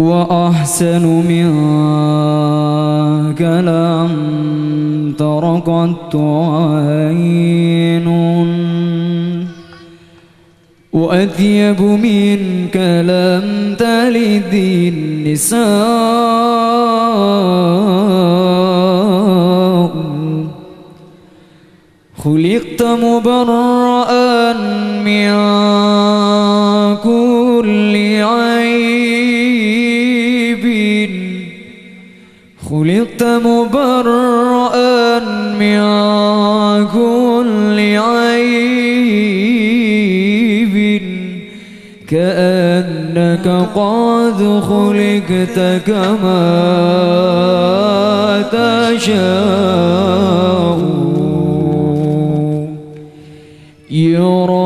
وأحسن منك لم تر قط عين وأثيب منك لم تلد النساء. خلقت مبرأ من كل عيب. خلقت مبرأ من كل عيب. كأنك قد خلقت كما تشاء.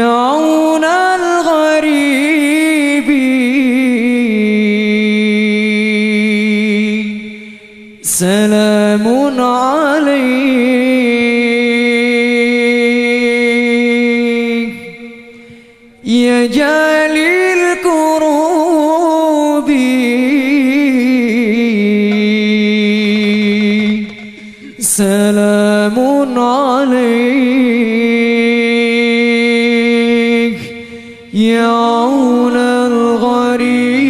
عون الغريب. سلام عليك. يا جالي يا عون الغريب.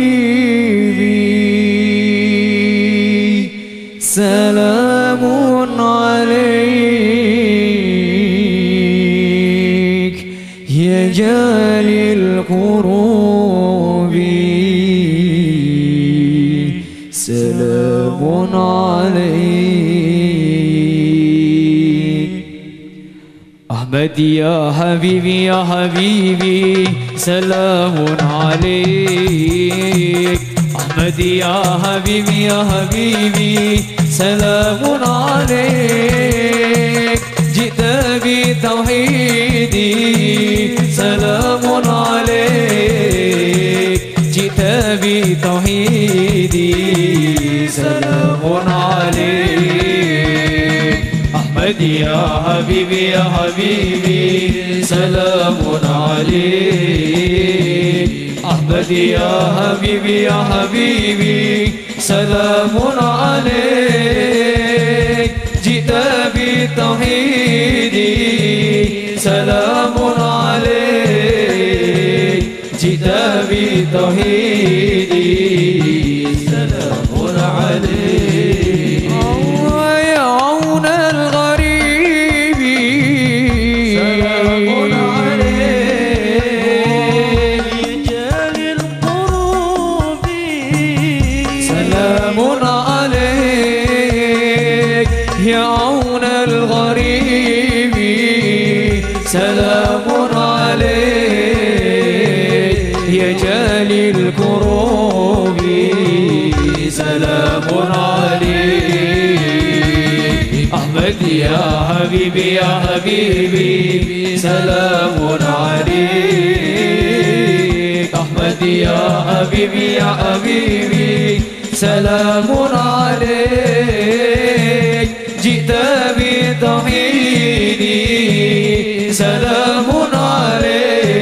سلام عليك يا جالي القروب أحمد يا حبيبي يا حبيبي سلام عليك. أحمد يا حبيبي يا حبيبي سلام عليك. جئت بتوحيدي سلام عليك. جئت بتوحيدي سلام عليك. أحمد يا حبيبي يا حبيبي سلام عليك. أحمد يا حبيبي يا حبيبي سلام عليك. جئت بتوحيدي سلام عليك. جئت بتوحيدي. يا عون الغريب. سلام عليك يا جالي الكروب. سلام عليك أحمد يا حبيبي يا حبيبي. سلام عليك. أحمد يا حبيبي يا حبيبي. سلام عليك. سلام عليك.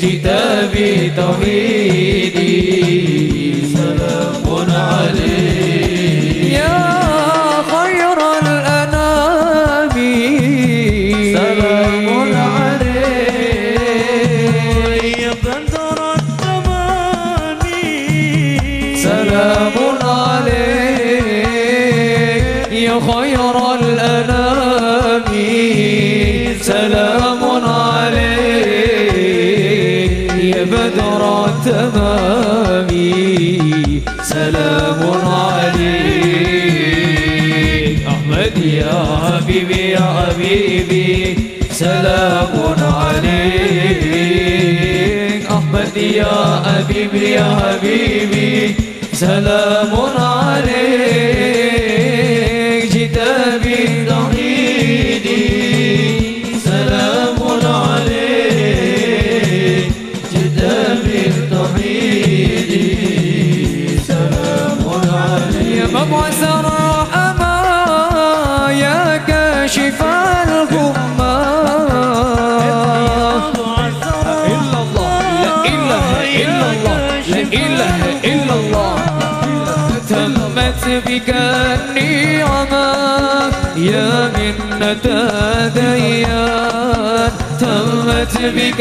جئت بتوحيدي بدر التمام سلام عليك أحمد يا حبيبي يا حبيبي. سلام عليك أحمد يا حبيبي يا حبيبي. سلام عليك بك النعمة يا منة ديان. تمت بك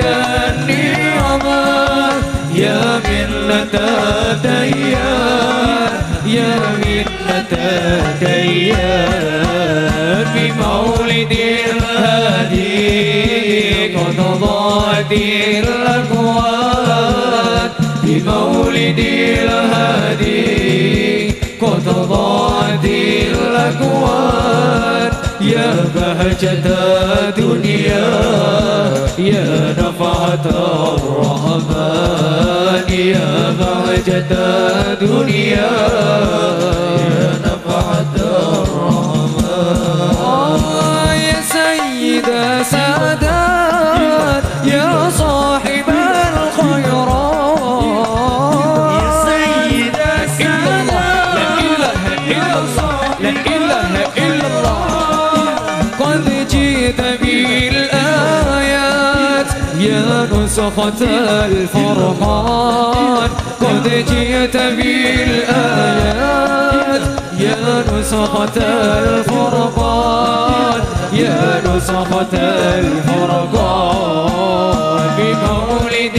النعمة يا منة ديان. يا منة ديان. بمولد الهادي قد ضاعت الأكوان. بمولد الهادي يا بهجة دنيا. يا نفعة الرحمن. يا بهجة دنيا. جئت بالآيات يا نسخة الفرقان قد جئت بالآيات. يا نسخة الفرقان يا نسخة الفرقان بمولد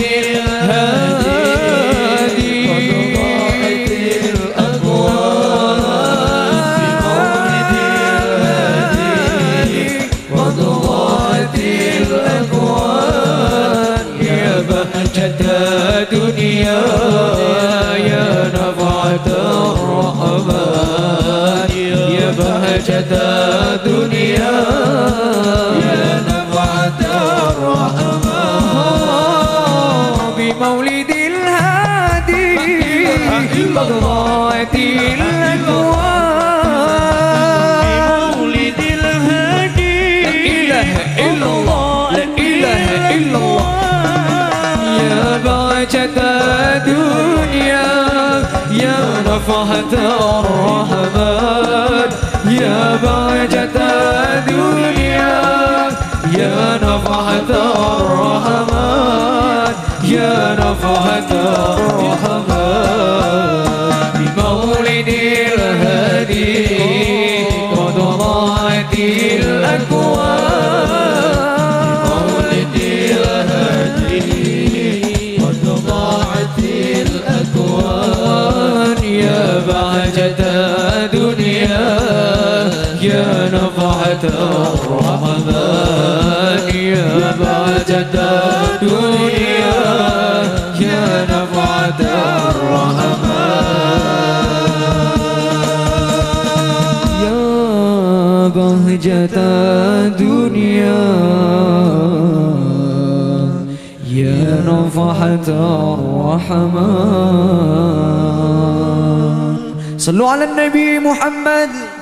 بمولد الهادي. قد ضاعت الأكوان. مولد الهادي. لا إله إلا الله. لا إله إلا الله. يا بهجة دنيا يا نفحة الرحمن. يا بهجة دنيا يا نفحة الرحمن. يا نفحة الرحمن بمولد الهادي ضاعت الأكوان بمولد الهادي ضاعت الأكوان يا بهجة دنيا يا نفحة الرحمن يا بهجة بهجة دنيا يا نفحة الرحمن۔ صلوا على النبي محمد۔